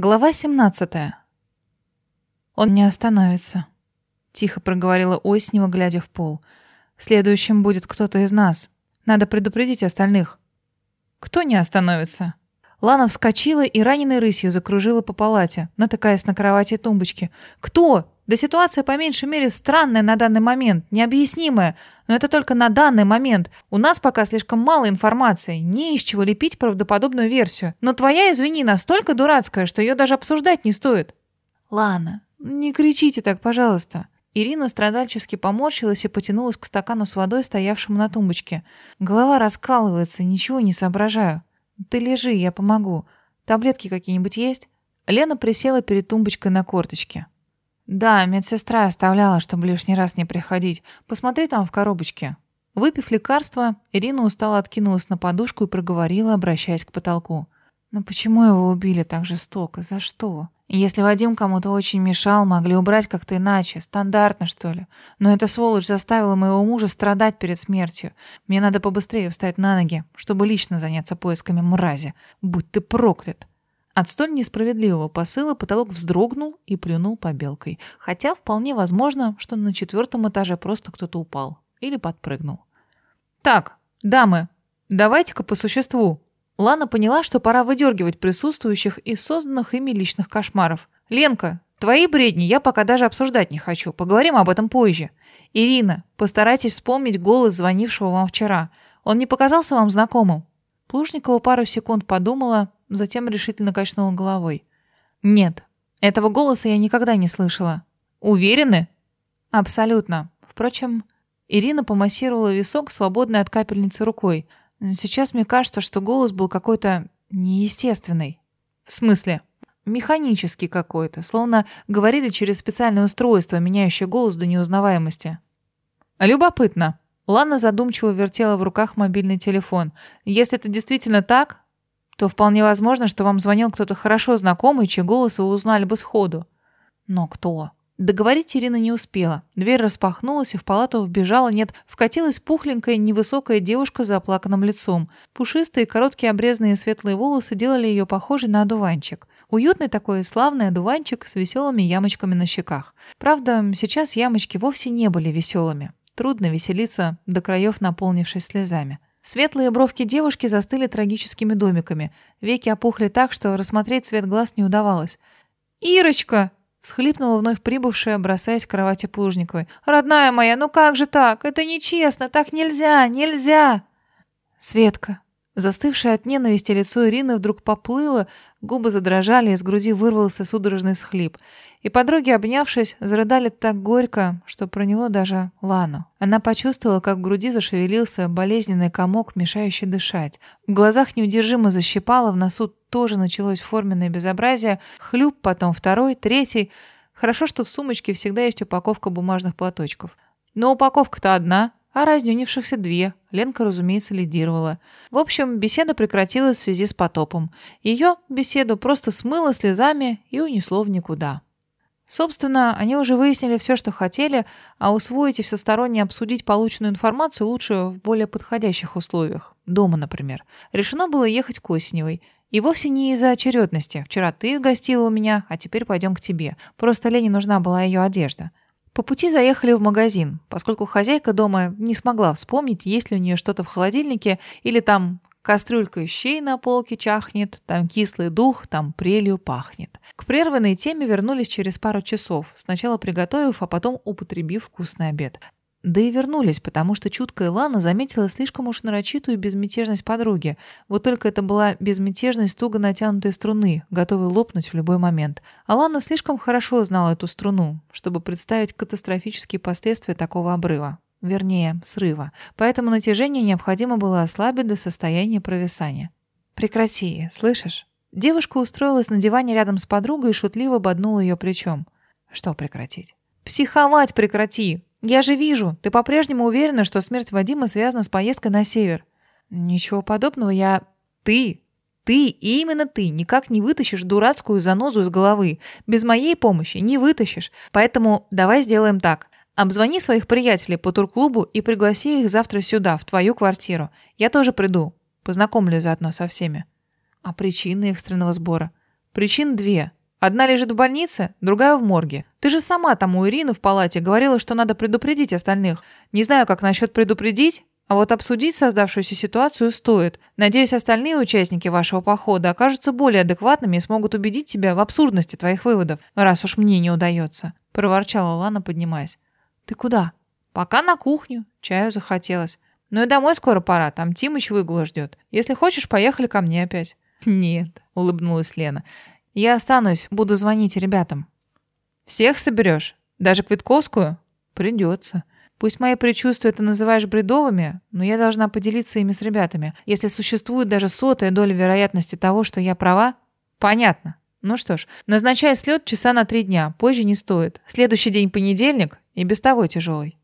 Глава 17. Он не остановится, тихо проговорила Оснева, глядя в пол. Следующим будет кто-то из нас. Надо предупредить остальных. Кто не остановится? Лана вскочила и раненой рысью закружила по палате, натыкаясь на кровати и тумбочки. Кто? Да ситуация по меньшей мере странная на данный момент, необъяснимая. Но это только на данный момент. У нас пока слишком мало информации, не из чего лепить правдоподобную версию. Но твоя, извини, настолько дурацкая, что ее даже обсуждать не стоит. Ладно, не кричите так, пожалуйста. Ирина страдальчески поморщилась и потянулась к стакану с водой, стоявшему на тумбочке. Голова раскалывается, ничего не соображаю. Ты лежи, я помогу. Таблетки какие-нибудь есть? Лена присела перед тумбочкой на корточке. «Да, медсестра оставляла, чтобы лишний раз не приходить. Посмотри там в коробочке». Выпив лекарство, Ирина устало откинулась на подушку и проговорила, обращаясь к потолку. «Но почему его убили так жестоко? За что? Если Вадим кому-то очень мешал, могли убрать как-то иначе, стандартно, что ли. Но эта сволочь заставила моего мужа страдать перед смертью. Мне надо побыстрее встать на ноги, чтобы лично заняться поисками мрази. Будь ты проклят!» От столь несправедливого посыла потолок вздрогнул и плюнул побелкой. Хотя вполне возможно, что на четвертом этаже просто кто-то упал или подпрыгнул. «Так, дамы, давайте-ка по существу». Лана поняла, что пора выдергивать присутствующих из созданных ими личных кошмаров. «Ленка, твои бредни я пока даже обсуждать не хочу. Поговорим об этом позже. Ирина, постарайтесь вспомнить голос звонившего вам вчера. Он не показался вам знакомым?» Плужникова пару секунд подумала, затем решительно качнула головой. «Нет, этого голоса я никогда не слышала». «Уверены?» «Абсолютно. Впрочем, Ирина помассировала висок, свободной от капельницы рукой. Сейчас мне кажется, что голос был какой-то неестественный. В смысле? Механический какой-то, словно говорили через специальное устройство, меняющее голос до неузнаваемости. Любопытно. Лана задумчиво вертела в руках мобильный телефон. Если это действительно так, то вполне возможно, что вам звонил кто-то хорошо знакомый, чей голос вы узнали бы сходу. Но кто? Договорить Ирина не успела. Дверь распахнулась, и в палату вбежала, нет, вкатилась пухленькая, невысокая девушка с заплаканным лицом. Пушистые, короткие обрезанные светлые волосы делали ее похожей на одуванчик. Уютный такой славный одуванчик с веселыми ямочками на щеках. Правда, сейчас ямочки вовсе не были веселыми. Трудно веселиться, до краев наполнившись слезами. Светлые бровки девушки застыли трагическими домиками. Веки опухли так, что рассмотреть цвет глаз не удавалось. «Ирочка!» — всхлипнула вновь прибывшая, бросаясь к кровати Плужниковой. «Родная моя, ну как же так? Это нечестно! Так нельзя! Нельзя!» «Светка!» Застывшее от ненависти лицо Ирины вдруг поплыло, губы задрожали, из груди вырвался судорожный всхлип. И подруги, обнявшись, зарыдали так горько, что проняло даже Лану. Она почувствовала, как в груди зашевелился болезненный комок, мешающий дышать. В глазах неудержимо защипало, в носу тоже началось форменное безобразие. Хлюп, потом второй, третий. Хорошо, что в сумочке всегда есть упаковка бумажных платочков. Но упаковка-то одна — а разнюнившихся две. Ленка, разумеется, лидировала. В общем, беседа прекратилась в связи с потопом. Ее, беседу, просто смыло слезами и унесло в никуда. Собственно, они уже выяснили все, что хотели, а усвоить и всесторонне обсудить полученную информацию лучше в более подходящих условиях. Дома, например. Решено было ехать к Осеневой. И вовсе не из-за очередности. Вчера ты гостила у меня, а теперь пойдем к тебе. Просто Лене нужна была ее одежда. По пути заехали в магазин, поскольку хозяйка дома не смогла вспомнить, есть ли у нее что-то в холодильнике, или там кастрюлька щей на полке чахнет, там кислый дух, там прелью пахнет. К прерванной теме вернулись через пару часов, сначала приготовив, а потом употребив вкусный обед. Да и вернулись, потому что чуткая Лана заметила слишком уж нарочитую безмятежность подруги. Вот только это была безмятежность туго натянутой струны, готовой лопнуть в любой момент. А Лана слишком хорошо знала эту струну, чтобы представить катастрофические последствия такого обрыва. Вернее, срыва. Поэтому натяжение необходимо было ослабить до состояния провисания. «Прекрати, слышишь?» Девушка устроилась на диване рядом с подругой и шутливо боднула ее плечом. «Что прекратить?» «Психовать прекрати! Я же вижу, ты по-прежнему уверена, что смерть Вадима связана с поездкой на север. Ничего подобного я... Ты, ты, именно ты, никак не вытащишь дурацкую занозу из головы. Без моей помощи не вытащишь. Поэтому давай сделаем так. Обзвони своих приятелей по турклубу и пригласи их завтра сюда, в твою квартиру. Я тоже приду. Познакомлю заодно со всеми. А причины экстренного сбора? Причин две. Одна лежит в больнице, другая в морге. Ты же сама там у Ирины в палате говорила, что надо предупредить остальных. Не знаю, как насчет предупредить, а вот обсудить создавшуюся ситуацию стоит. Надеюсь, остальные участники вашего похода окажутся более адекватными и смогут убедить тебя в абсурдности твоих выводов, раз уж мне не удается», – проворчала Лана, поднимаясь. «Ты куда?» «Пока на кухню. Чаю захотелось. Ну и домой скоро пора, там Тимыч выгула ждет. Если хочешь, поехали ко мне опять». «Нет», – улыбнулась Лена. «Я останусь, буду звонить ребятам». «Всех соберешь? Даже Квитковскую?» «Придется». Пусть мои предчувствия ты называешь бредовыми, но я должна поделиться ими с ребятами. Если существует даже сотая доля вероятности того, что я права, понятно. Ну что ж, назначай слет часа на три дня, позже не стоит. Следующий день понедельник и без того тяжелый.